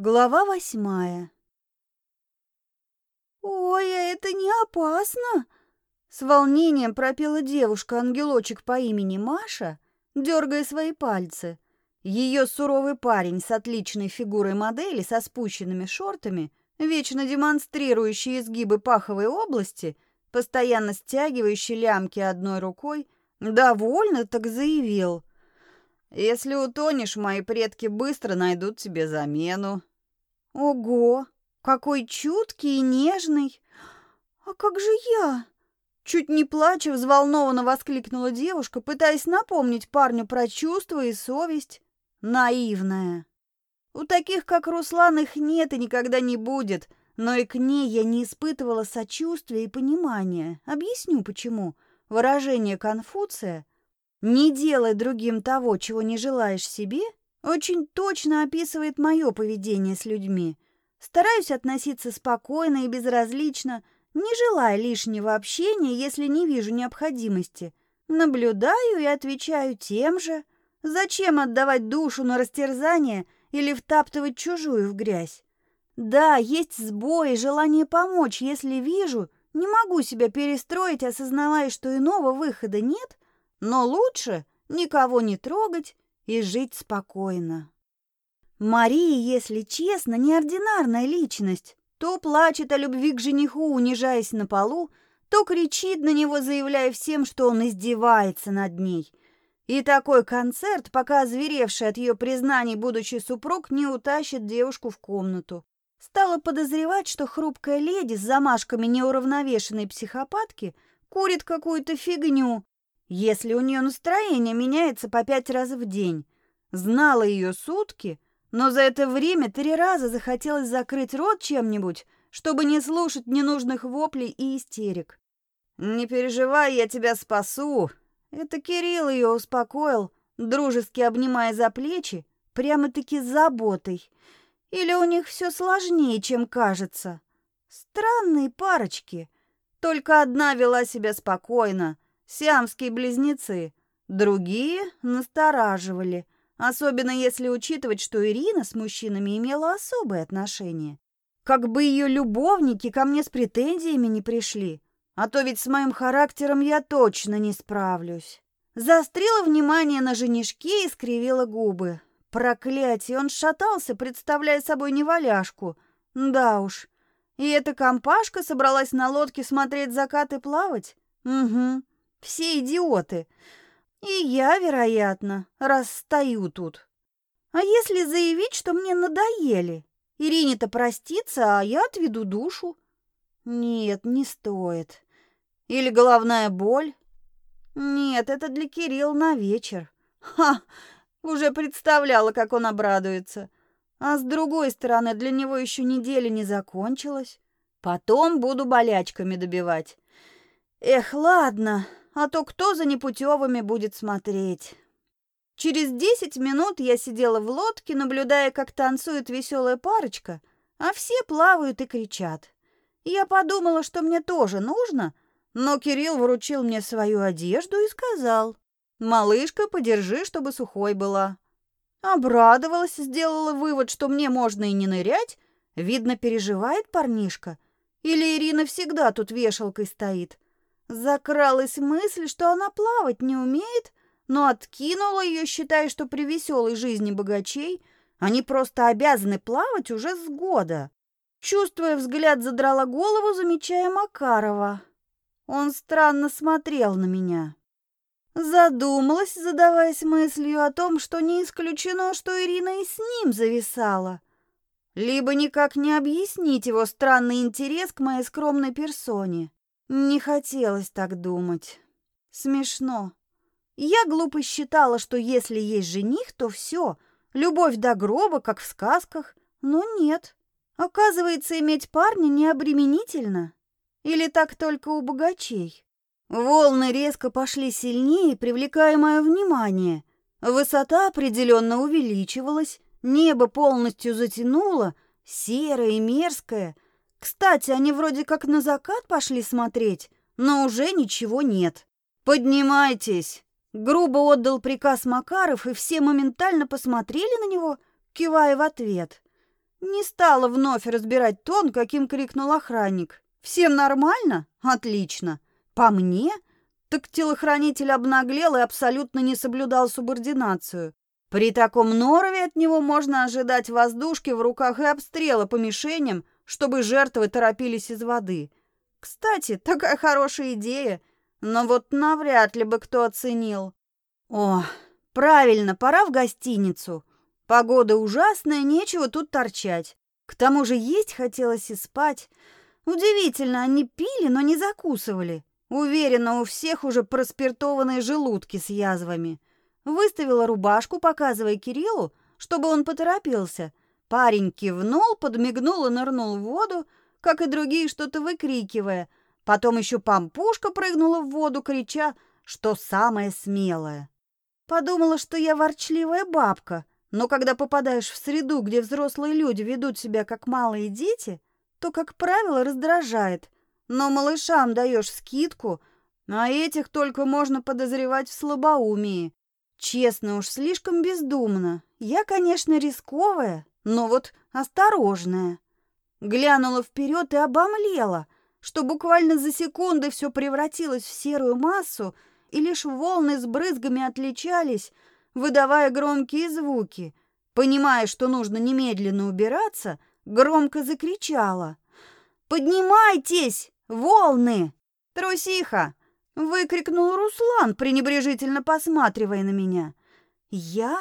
Глава восьмая. «Ой, а это не опасно!» С волнением пропела девушка-ангелочек по имени Маша, дергая свои пальцы. Ее суровый парень с отличной фигурой модели со спущенными шортами, вечно демонстрирующий изгибы паховой области, постоянно стягивающий лямки одной рукой, довольно так заявил. «Если утонешь, мои предки быстро найдут тебе замену». Ого, какой чуткий и нежный. А как же я? Чуть не плача, взволнованно воскликнула девушка, пытаясь напомнить парню про чувства и совесть. Наивная. У таких, как Руслан, их нет и никогда не будет, но и к ней я не испытывала сочувствия и понимания. Объясню, почему. Выражение Конфуция «не делай другим того, чего не желаешь себе» очень точно описывает мое поведение с людьми. Стараюсь относиться спокойно и безразлично, не желая лишнего общения, если не вижу необходимости. Наблюдаю и отвечаю тем же. Зачем отдавать душу на растерзание или втаптывать чужую в грязь? Да, есть сбои, желание помочь, если вижу, не могу себя перестроить, осознавая, что иного выхода нет, но лучше никого не трогать и жить спокойно. Мария, если честно, неординарная личность. То плачет о любви к жениху, унижаясь на полу, то кричит на него, заявляя всем, что он издевается над ней. И такой концерт, пока озверевший от ее признаний будучи супруг, не утащит девушку в комнату. Стала подозревать, что хрупкая леди с замашками неуравновешенной психопатки курит какую-то фигню, если у нее настроение меняется по пять раз в день. Знала ее сутки, но за это время три раза захотелось закрыть рот чем-нибудь, чтобы не слушать ненужных воплей и истерик. «Не переживай, я тебя спасу!» Это Кирилл ее успокоил, дружески обнимая за плечи, прямо-таки заботой. Или у них все сложнее, чем кажется. Странные парочки. Только одна вела себя спокойно — сиамские близнецы. Другие настораживали, особенно если учитывать, что Ирина с мужчинами имела особые отношения. Как бы ее любовники ко мне с претензиями не пришли, а то ведь с моим характером я точно не справлюсь. Заострила внимание на женишке и скривила губы. Проклятие, он шатался, представляя собой неваляшку. Да уж. И эта компашка собралась на лодке смотреть закат и плавать? Угу. Все идиоты. И я, вероятно, раз стою тут. А если заявить, что мне надоели? Ирине-то простится, а я отведу душу. Нет, не стоит. Или головная боль? Нет, это для Кирилла на вечер. Ха! Уже представляла, как он обрадуется. А с другой стороны, для него еще неделя не закончилась. Потом буду болячками добивать. Эх, ладно, а то кто за непутевыми будет смотреть? Через десять минут я сидела в лодке, наблюдая, как танцует веселая парочка, а все плавают и кричат. Я подумала, что мне тоже нужно, но Кирилл вручил мне свою одежду и сказал, «Малышка, подержи, чтобы сухой была». Обрадовалась, сделала вывод, что мне можно и не нырять. Видно, переживает парнишка. Или Ирина всегда тут вешалкой стоит. Закралась мысль, что она плавать не умеет, но откинула ее, считая, что при веселой жизни богачей они просто обязаны плавать уже с года. Чувствуя взгляд, задрала голову, замечая Макарова. Он странно смотрел на меня. Задумалась, задаваясь мыслью о том, что не исключено, что Ирина и с ним зависала. Либо никак не объяснить его странный интерес к моей скромной персоне. Не хотелось так думать. Смешно. Я глупо считала, что если есть жених, то все, любовь до гроба, как в сказках. Но нет. Оказывается, иметь парня не обременительно. Или так только у богачей. Волны резко пошли сильнее, привлекая мое внимание. Высота определенно увеличивалась, небо полностью затянуло, серое и мерзкое — кстати, они вроде как на закат пошли смотреть, но уже ничего нет. Поднимайтесь. Грубо отдал приказ Макаров, и все моментально посмотрели на него, кивая в ответ. Не стала вновь разбирать тон, каким крикнул охранник. «Всем нормально? Отлично. По мне? Так телохранитель обнаглел и абсолютно не соблюдал субординацию. При таком норове от него можно ожидать воздушки в руках и обстрела по мишеням, чтобы жертвы торопились из воды. Кстати, такая хорошая идея, но вот навряд ли бы кто оценил. О, правильно, пора в гостиницу. Погода ужасная, нечего тут торчать. К тому же есть хотелось и спать. Удивительно, они пили, но не закусывали. Уверена, у всех уже проспиртованные желудки с язвами. Выставила рубашку, показывая Кириллу, чтобы он поторопился. Парень кивнул, подмигнул и нырнул в воду, как и другие, что-то выкрикивая. Потом еще пампушка прыгнула в воду, крича, что самое смелое. Подумала, что я ворчливая бабка, но когда попадаешь в среду, где взрослые люди ведут себя как малые дети, то, как правило, раздражает. Но малышам даешь скидку, а этих только можно подозревать в слабоумии. Честно уж, слишком бездумно. Я, конечно, рисковая, но вот осторожная. Глянула вперед и обомлела, что буквально за секунды все превратилось в серую массу, и лишь волны с брызгами отличались, выдавая громкие звуки. Понимая, что нужно немедленно убираться, громко закричала. «Поднимайтесь, волны!» «Трусиха!» — выкрикнул Руслан, пренебрежительно посматривая на меня. «Я?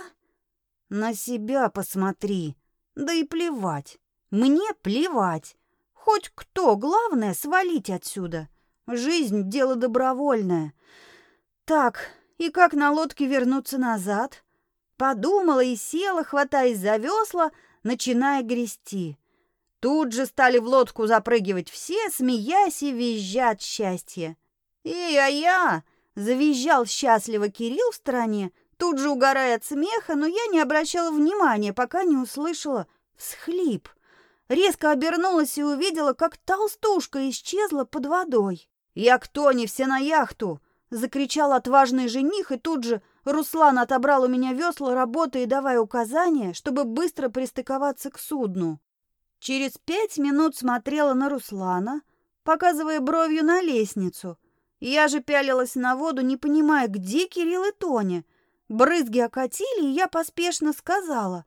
На себя посмотри. Да и плевать. Мне плевать. Хоть кто, главное — свалить отсюда. Жизнь — дело добровольное. Так, и как на лодке вернуться назад? Подумала и села, хватаясь за весла, начиная грести. Тут же стали в лодку запрыгивать все, смеясь и визжа от счастья. «Эй-а-я!» — завизжал счастливо Кирилл в стороне, тут же угорая от смеха, но я не обращала внимания, пока не услышала всхлип. Резко обернулась и увидела, как толстушка исчезла под водой. «Я кто не все на яхту!» Закричал отважный жених, и тут же Руслан отобрал у меня весла, работая и давая указания, чтобы быстро пристыковаться к судну. Через пять минут смотрела на Руслана, показывая бровью на лестницу. Я же пялилась на воду, не понимая, где Кирилл и Тоня. Брызги окатили, и я поспешно сказала,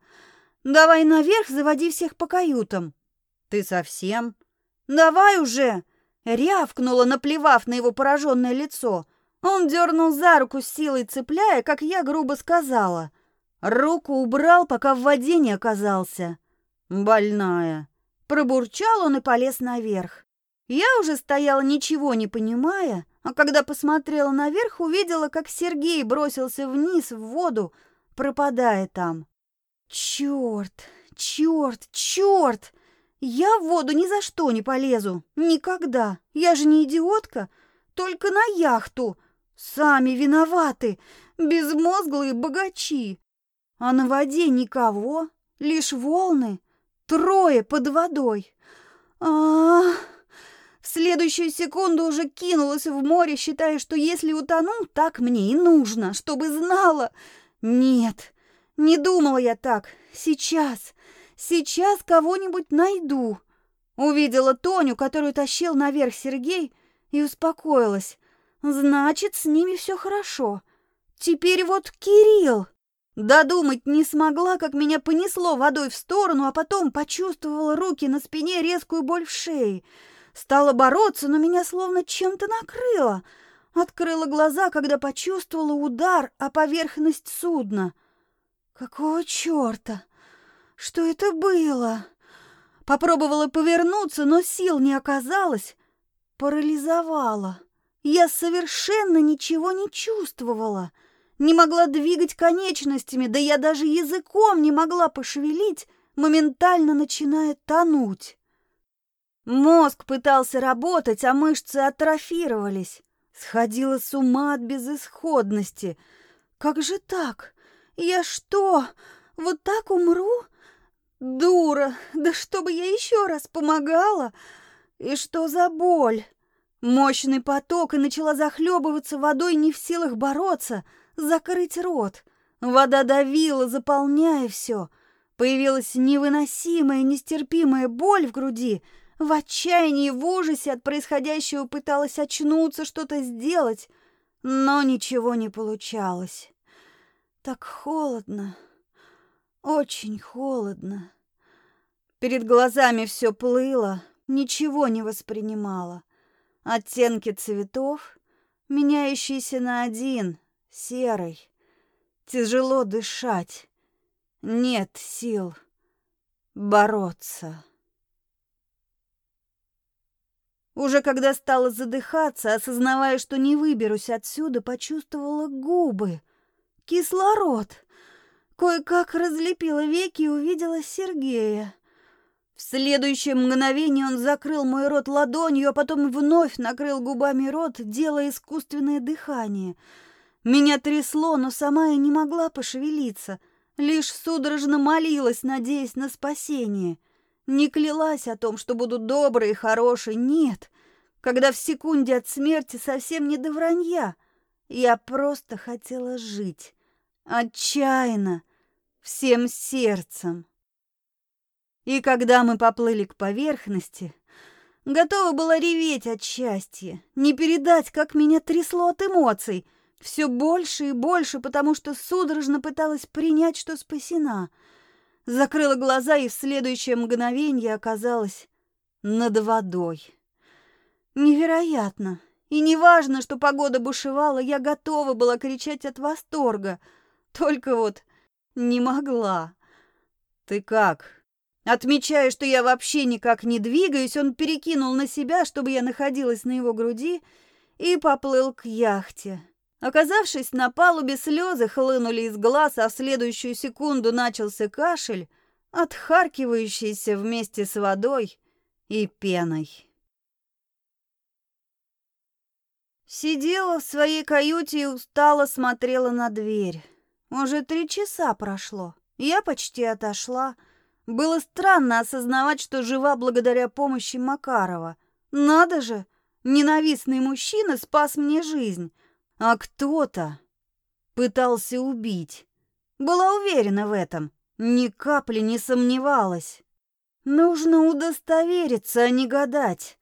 «Давай наверх, заводи всех по каютам». «Ты совсем?» «Давай уже!» Рявкнула, наплевав на его пораженное лицо. Он дернул за руку с силой, цепляя, как я грубо сказала. Руку убрал, пока в воде не оказался. Больная. Пробурчал он и полез наверх. Я уже стояла, ничего не понимая, а когда посмотрела наверх, увидела, как Сергей бросился вниз в воду, пропадая там. Черт, черт, черт! Я в воду ни за что не полезу. Никогда. Я же не идиотка. Только на яхту. Сами виноваты, безмозглые богачи. А на воде никого, лишь волны, трое под водой. А, -а, -а. В следующую секунду уже кинулась в море, считая, что если утону, так мне и нужно, чтобы знала. Нет, не думала я так. Сейчас, сейчас кого-нибудь найду. Увидела Тоню, которую тащил наверх Сергей, и успокоилась. Значит, с ними все хорошо. Теперь вот Кирилл. Додумать не смогла, как меня понесло водой в сторону, а потом почувствовала руки на спине резкую боль в шее. Стала бороться, но меня словно чем-то накрыло. Открыла глаза, когда почувствовала удар о поверхность судна. Какого черта? Что это было? Попробовала повернуться, но сил не оказалось. Парализовала. Я совершенно ничего не чувствовала, не могла двигать конечностями, да я даже языком не могла пошевелить, моментально начиная тонуть. Мозг пытался работать, а мышцы атрофировались. Сходила с ума от безысходности. Как же так? Я что, вот так умру? Дура, да чтобы я еще раз помогала? И что за боль? Мощный поток и начала захлебываться водой, не в силах бороться, закрыть рот. Вода давила, заполняя все. Появилась невыносимая, нестерпимая боль в груди. В отчаянии, в ужасе от происходящего пыталась очнуться, что-то сделать, но ничего не получалось. Так холодно, очень холодно. Перед глазами все плыло, ничего не воспринимала. Оттенки цветов, меняющиеся на один, серый. Тяжело дышать. Нет сил бороться. Уже когда стала задыхаться, осознавая, что не выберусь отсюда, почувствовала губы. Кислород. Кое-как разлепила веки и увидела Сергея. В следующее мгновение он закрыл мой рот ладонью, а потом вновь накрыл губами рот, делая искусственное дыхание. Меня трясло, но сама я не могла пошевелиться, лишь судорожно молилась, надеясь на спасение. Не клялась о том, что буду доброй и хорошей, нет. Когда в секунде от смерти совсем не до вранья. Я просто хотела жить. Отчаянно, всем сердцем. И когда мы поплыли к поверхности, готова была реветь от счастья, не передать, как меня трясло от эмоций, все больше и больше, потому что судорожно пыталась принять, что спасена. Закрыла глаза и в следующее мгновение оказалась над водой. Невероятно! И неважно, что погода бушевала, я готова была кричать от восторга. Только вот не могла. «Ты как?» Отмечая, что я вообще никак не двигаюсь, он перекинул на себя, чтобы я находилась на его груди, и поплыл к яхте. Оказавшись на палубе, слезы хлынули из глаз, а в следующую секунду начался кашель, отхаркивающийся вместе с водой и пеной. Сидела в своей каюте и устало смотрела на дверь. Уже три часа прошло. Я почти отошла. Было странно осознавать, что жива благодаря помощи Макарова. Надо же, ненавистный мужчина спас мне жизнь, а кто-то пытался убить. Была уверена в этом, ни капли не сомневалась. Нужно удостовериться, а не гадать.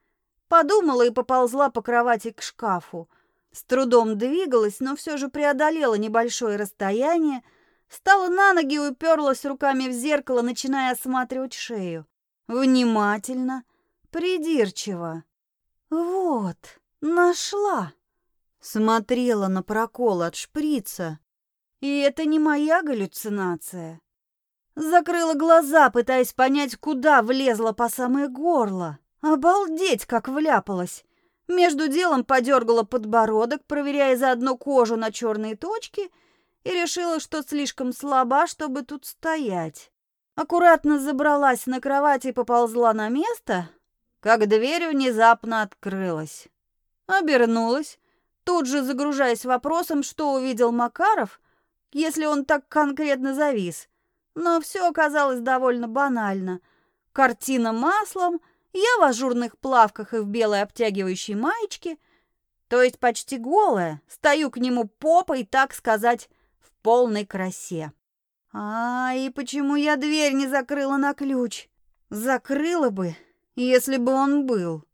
Подумала и поползла по кровати к шкафу. С трудом двигалась, но все же преодолела небольшое расстояние, Встала на ноги и уперлась руками в зеркало, начиная осматривать шею. Внимательно, придирчиво. Вот, нашла. Смотрела на прокол от шприца. И это не моя галлюцинация. Закрыла глаза, пытаясь понять, куда влезла по самое горло. Обалдеть, как вляпалась. Между делом подергала подбородок, проверяя заодно кожу на черные точки — и решила, что слишком слаба, чтобы тут стоять. Аккуратно забралась на кровать и поползла на место, как дверь внезапно открылась. Обернулась, тут же загружаясь вопросом, что увидел Макаров, если он так конкретно завис. Но все оказалось довольно банально. Картина маслом, я в ажурных плавках и в белой обтягивающей маечке, то есть почти голая, стою к нему попой, так сказать, полной красе. А, и почему я дверь не закрыла на ключ? Закрыла бы, если бы он был.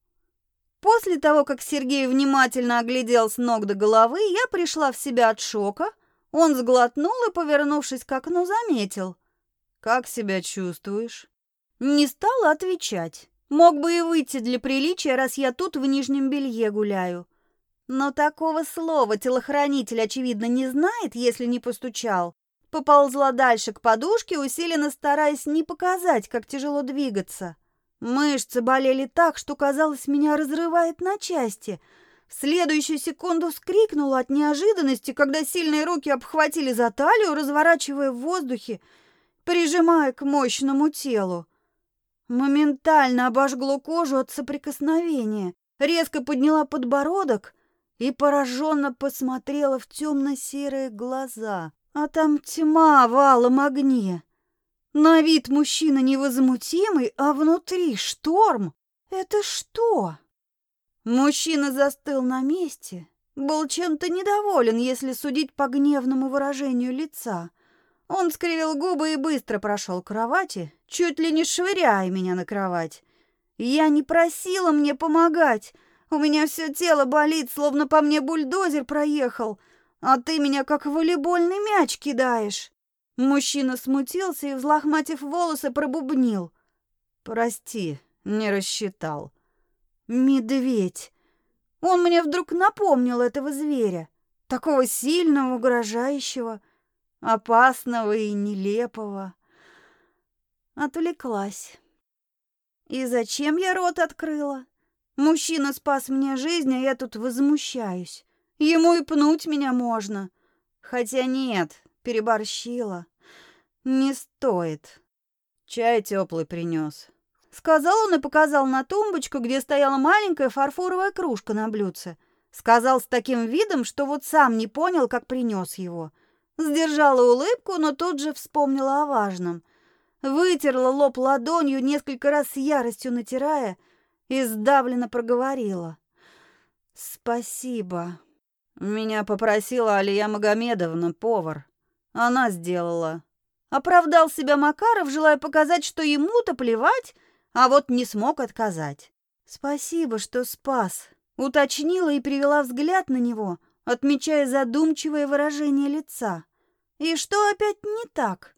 После того, как Сергей внимательно оглядел с ног до головы, я пришла в себя от шока. Он сглотнул и, повернувшись к окну, заметил. «Как себя чувствуешь?» Не стала отвечать. Мог бы и выйти для приличия, раз я тут в нижнем белье гуляю. Но такого слова телохранитель, очевидно, не знает, если не постучал. Поползла дальше к подушке, усиленно стараясь не показать, как тяжело двигаться. Мышцы болели так, что, казалось, меня разрывает на части. В следующую секунду вскрикнула от неожиданности, когда сильные руки обхватили за талию, разворачивая в воздухе, прижимая к мощному телу. Моментально обожгло кожу от соприкосновения. Резко подняла подбородок — и пораженно посмотрела в темно-серые глаза. А там тьма в алом огне. На вид мужчина невозмутимый, а внутри шторм. Это что? Мужчина застыл на месте, был чем-то недоволен, если судить по гневному выражению лица. Он скривил губы и быстро прошел к кровати, чуть ли не швыряя меня на кровать. Я не просила мне помогать. У меня все тело болит, словно по мне бульдозер проехал, а ты меня как волейбольный мяч кидаешь. Мужчина смутился и, взлохматив волосы, пробубнил. «Прости, не рассчитал». «Медведь!» Он мне вдруг напомнил этого зверя, такого сильного, угрожающего, опасного и нелепого. Отвлеклась. И зачем я рот открыла? Мужчина спас мне жизнь, а я тут возмущаюсь. Ему и пнуть меня можно. Хотя нет, переборщила. Не стоит. Чай теплый принес. Сказал он и показал на тумбочку, где стояла маленькая фарфоровая кружка на блюдце. Сказал с таким видом, что вот сам не понял, как принес его. Сдержала улыбку, но тут же вспомнила о важном. Вытерла лоб ладонью, несколько раз с яростью натирая, и сдавленно проговорила. «Спасибо». Меня попросила Алия Магомедовна, повар. Она сделала. Оправдал себя Макаров, желая показать, что ему-то плевать, а вот не смог отказать. «Спасибо, что спас», — уточнила и привела взгляд на него, отмечая задумчивое выражение лица. «И что опять не так?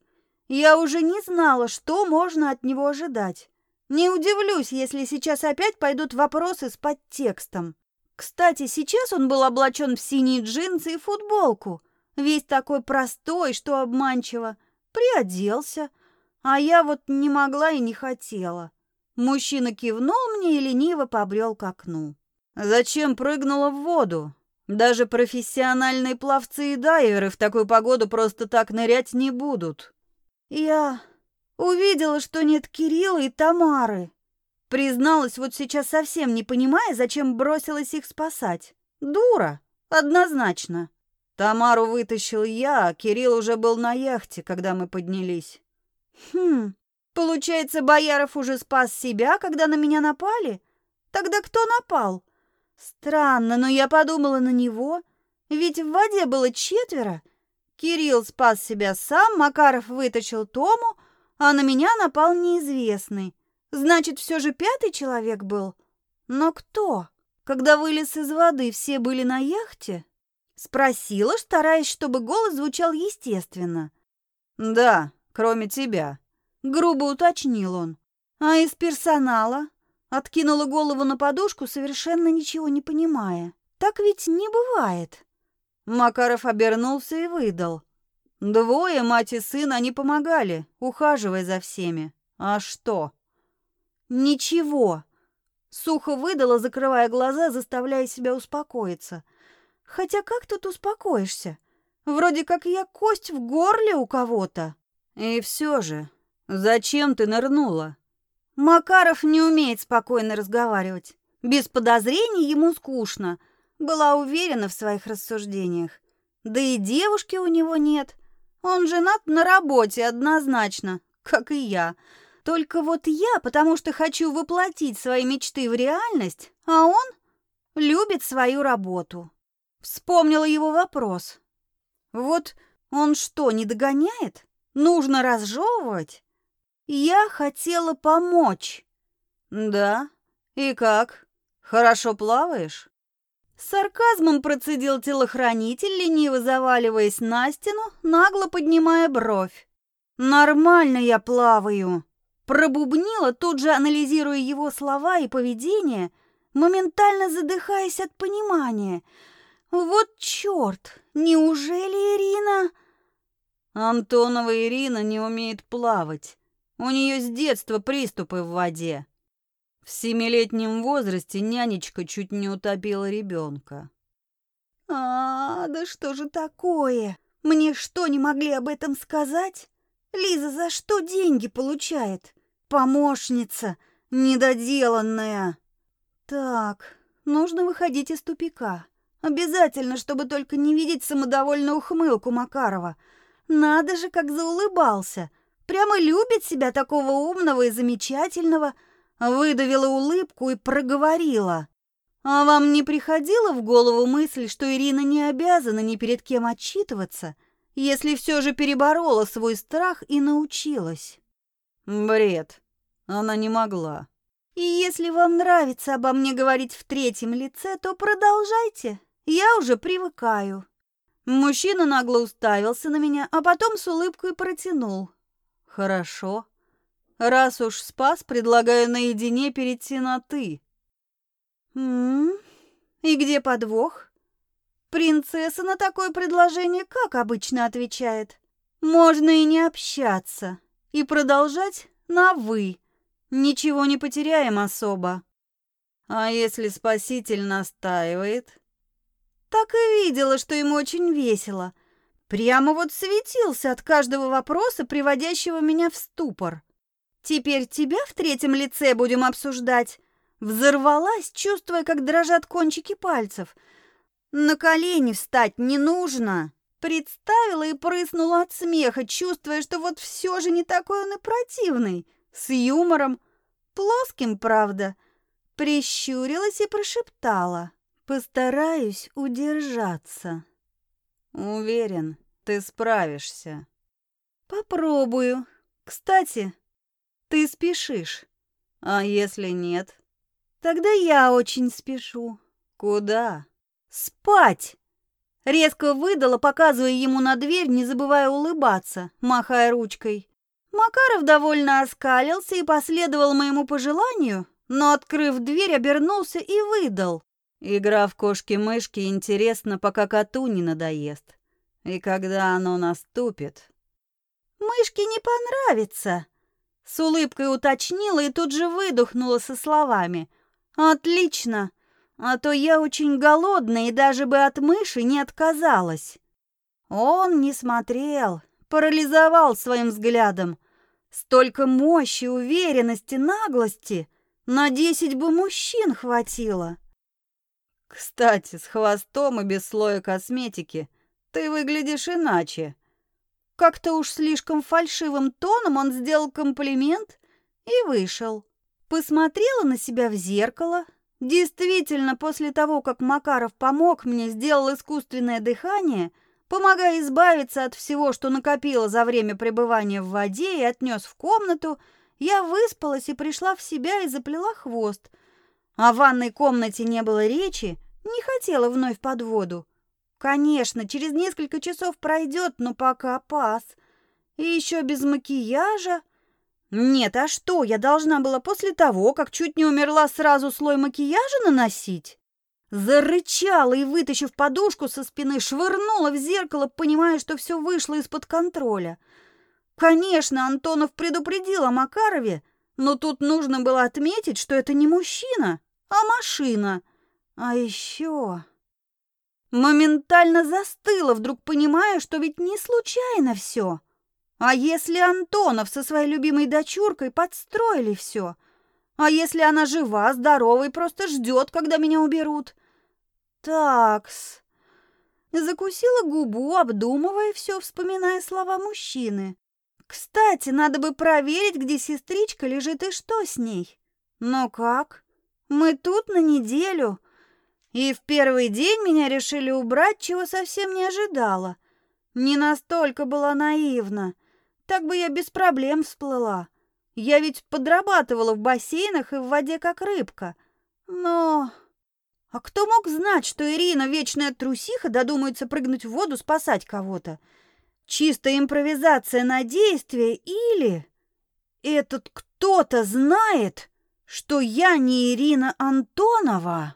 Я уже не знала, что можно от него ожидать. Не удивлюсь, если сейчас опять пойдут вопросы с подтекстом. Кстати, сейчас он был облачен в синие джинсы и футболку, весь такой простой, что обманчиво, приоделся, а я вот не могла и не хотела. Мужчина кивнул мне и лениво побрел к окну. Зачем прыгнула в воду? Даже профессиональные пловцы и дайверы в такую погоду просто так нырять не будут. Я увидела, что нет Кирилла и Тамары. Призналась вот сейчас совсем не понимая, зачем бросилась их спасать. Дура, однозначно. Тамару вытащил я, а Кирилл уже был на яхте, когда мы поднялись. Хм, получается, Бояров уже спас себя, когда на меня напали? Тогда кто напал? Странно, но я подумала на него, ведь в воде было четверо. Кирилл спас себя сам, Макаров вытащил Тому, а на меня напал неизвестный. Значит, все же пятый человек был? Но кто? Когда вылез из воды, все были на яхте? Спросила, стараясь, чтобы голос звучал естественно. «Да, кроме тебя», — грубо уточнил он. «А из персонала?» Откинула голову на подушку, совершенно ничего не понимая. «Так ведь не бывает». Макаров обернулся и выдал. «Двое, мать и сын, они помогали, ухаживая за всеми. А что?» «Ничего», — сухо выдала, закрывая глаза, заставляя себя успокоиться — Хотя как тут успокоишься? Вроде как я кость в горле у кого-то. И все же, зачем ты нырнула? Макаров не умеет спокойно разговаривать. Без подозрений ему скучно. Была уверена в своих рассуждениях. Да и девушки у него нет. Он женат на работе однозначно, как и я. Только вот я, потому что хочу воплотить свои мечты в реальность, а он любит свою работу. Вспомнила его вопрос. Вот он что, не догоняет? Нужно разжевывать? Я хотела помочь. Да? И как? Хорошо плаваешь? С сарказмом процедил телохранитель, лениво заваливаясь на стену, нагло поднимая бровь. «Нормально я плаваю!» Пробубнила, тут же анализируя его слова и поведение, моментально задыхаясь от понимания – вот черт! Неужели Ирина... Антонова Ирина не умеет плавать. У нее с детства приступы в воде. В семилетнем возрасте нянечка чуть не утопила ребенка. А, да что же такое? Мне что, не могли об этом сказать? Лиза за что деньги получает? Помощница, недоделанная. Так, нужно выходить из тупика. Обязательно, чтобы только не видеть самодовольную ухмылку Макарова. Надо же, как заулыбался. Прямо любит себя такого умного и замечательного. Выдавила улыбку и проговорила. А вам не приходила в голову мысль, что Ирина не обязана ни перед кем отчитываться, если все же переборола свой страх и научилась. Бред. Она не могла. И если вам нравится обо мне говорить в третьем лице, то продолжайте. Я уже привыкаю. Мужчина нагло уставился на меня, а потом с улыбкой протянул. Хорошо. Раз уж спас, предлагаю наедине перейти на «ты». М -м, и где подвох? Принцесса на такое предложение как обычно отвечает? Можно и не общаться, и продолжать на «вы». Ничего не потеряем особо. А если спаситель настаивает? Так и видела, что ему очень весело. Прямо вот светился от каждого вопроса, приводящего меня в ступор. Теперь тебя в третьем лице будем обсуждать. Взорвалась, чувствуя, как дрожат кончики пальцев. На колени встать не нужно. Представила и прыснула от смеха, чувствуя, что вот все же не такой он и противный. С юмором. Плоским, правда. Прищурилась и прошептала. Постараюсь удержаться. Уверен, ты справишься. Попробую. Кстати, ты спешишь. А если нет? Тогда я очень спешу. Куда? Спать. Резко выдала, показывая ему на дверь, не забывая улыбаться, махая ручкой. Макаров довольно оскалился и последовал моему пожеланию, но, открыв дверь, обернулся и выдал. Игра в кошки-мышки интересна, пока коту не надоест. И когда оно наступит... Мышке не понравится, с улыбкой уточнила и тут же выдохнула со словами. «Отлично! А то я очень голодная и даже бы от мыши не отказалась». Он не смотрел, парализовал своим взглядом. Столько мощи, уверенности, наглости. На десять бы мужчин хватило. Кстати, с хвостом и без слоя косметики ты выглядишь иначе. Как-то уж слишком фальшивым тоном он сделал комплимент и вышел. Посмотрела на себя в зеркало. Действительно, после того, как Макаров помог мне, сделал искусственное дыхание, помогая избавиться от всего, что накопила за время пребывания в воде и отнес в комнату, я выспалась и пришла в себя и заплела хвост. О ванной комнате не было речи, не хотела вновь под воду. Конечно, через несколько часов пройдет, но пока пас. И еще без макияжа. Нет, а что, я должна была после того, как чуть не умерла, сразу слой макияжа наносить? Зарычала и, вытащив подушку со спины, швырнула в зеркало, понимая, что все вышло из-под контроля. Конечно, Антонов предупредил о Макарове, но тут нужно было отметить, что это не мужчина, а машина. А еще... Моментально застыла, вдруг понимая, что ведь не случайно все. А если Антонов со своей любимой дочуркой подстроили все? А если она жива, здорова и просто ждет, когда меня уберут? Такс. Закусила губу, обдумывая все, вспоминая слова мужчины. Кстати, надо бы проверить, где сестричка лежит и что с ней. Но как? Мы тут на неделю, и в первый день меня решили убрать, чего совсем не ожидала. Не настолько была наивна. Так бы я без проблем всплыла. Я ведь подрабатывала в бассейнах и в воде как рыбка. Но... А кто мог знать, что Ирина, вечная трусиха, додумается прыгнуть в воду спасать кого-то? Чистая импровизация на действие или... Этот кто-то знает, что я не Ирина Антонова?»